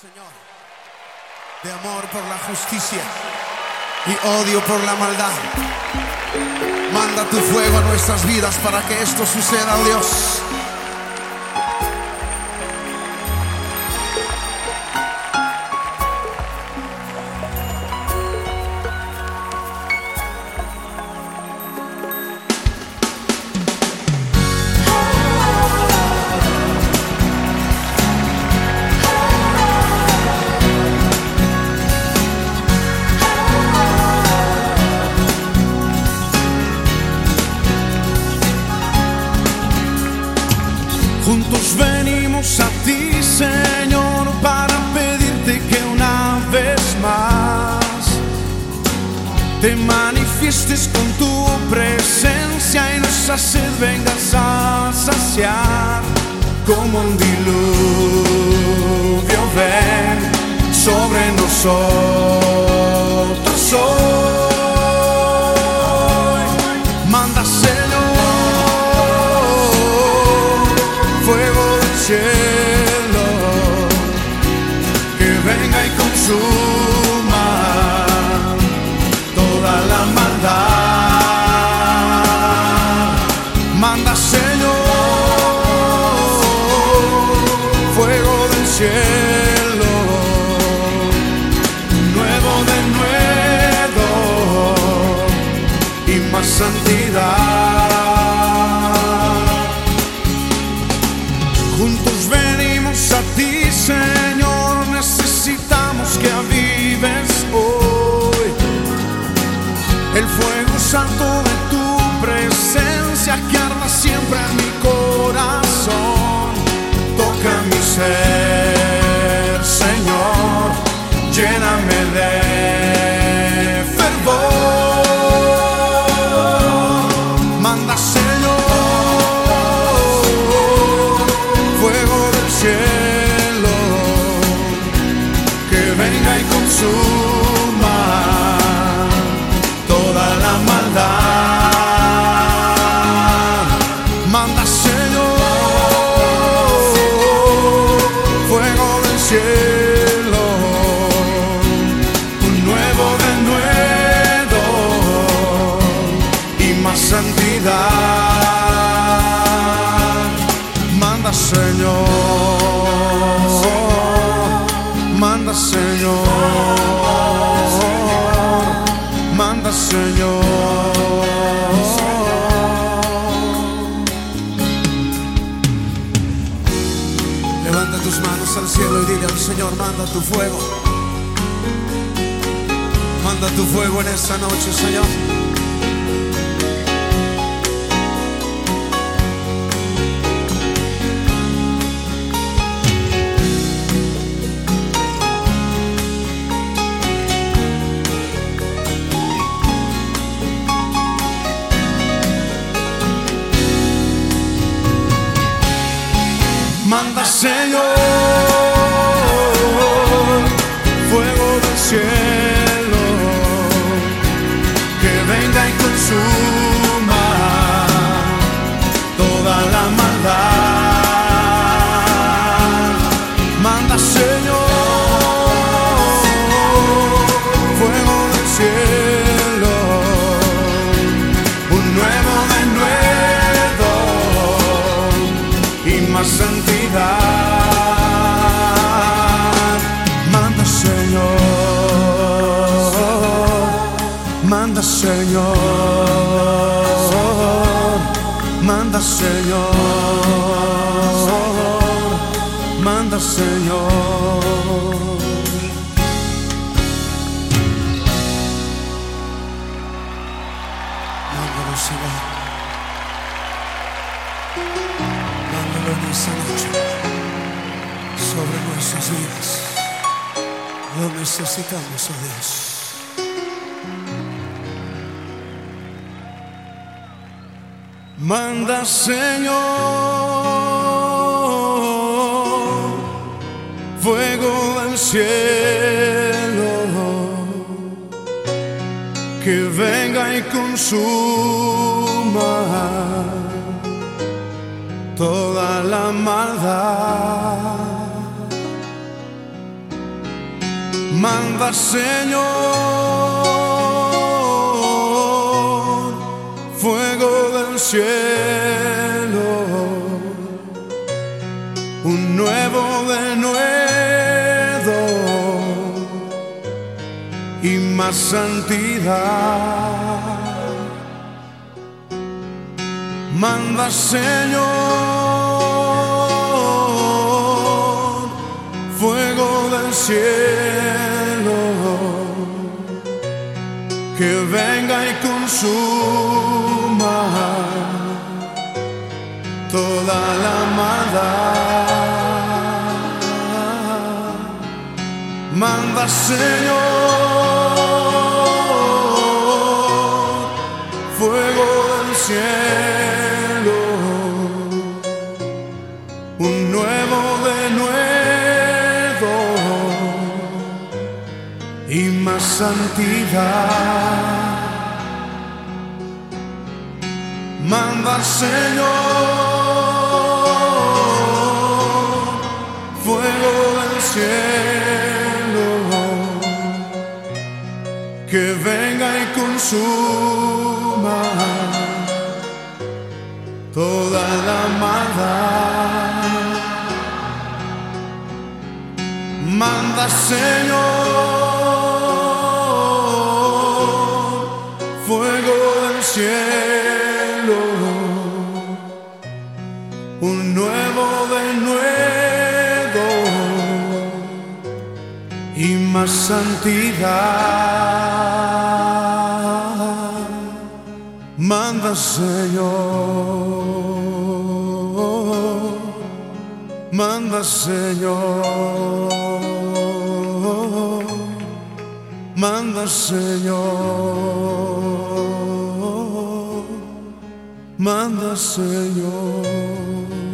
Señor, de amor por la justicia y odio por la maldad. Manda tu fuego a nuestras vidas para que esto suceda, oh Dios. Juntos venimos a ti, Señor, para pedirte que una vez más te manifiestes con tu presencia y nos sed vengas a saciar como un diluvio. Ven sobre nosotros Señor, fuego del cielo, nuevo de nuevo. Y más santidad. Juntos venimos a ti, Señor, necesitamos que avives hoy. El fuego santo de tu presencia siempre Señor. Levanta tus manos al cielo y dile al Señor, manda tu fuego. Manda tu fuego en esta noche, Señor. Señor, manda Señor, manda Señor. Mándalo, Señor. Mándalo en esta noche sobre nuestras vidas. Lo necesitamos, oh Dios. Manda, Señor, fuego del cielo, que venga y consuma toda la maldad. Manda Señor, cielo, un nuevo de nuevo y más santidad. Manda Señor, fuego del cielo, que venga y consuma Manda Señor, fuego del cielo, un nuevo de nuevo. Y más santidad. Manda Señor, consuma toda la maldad. Manda Señor, fuego del cielo, un nuevo de nuevo y más santidad. Manda Señor, manda Señor, manda Señor, manda Señor.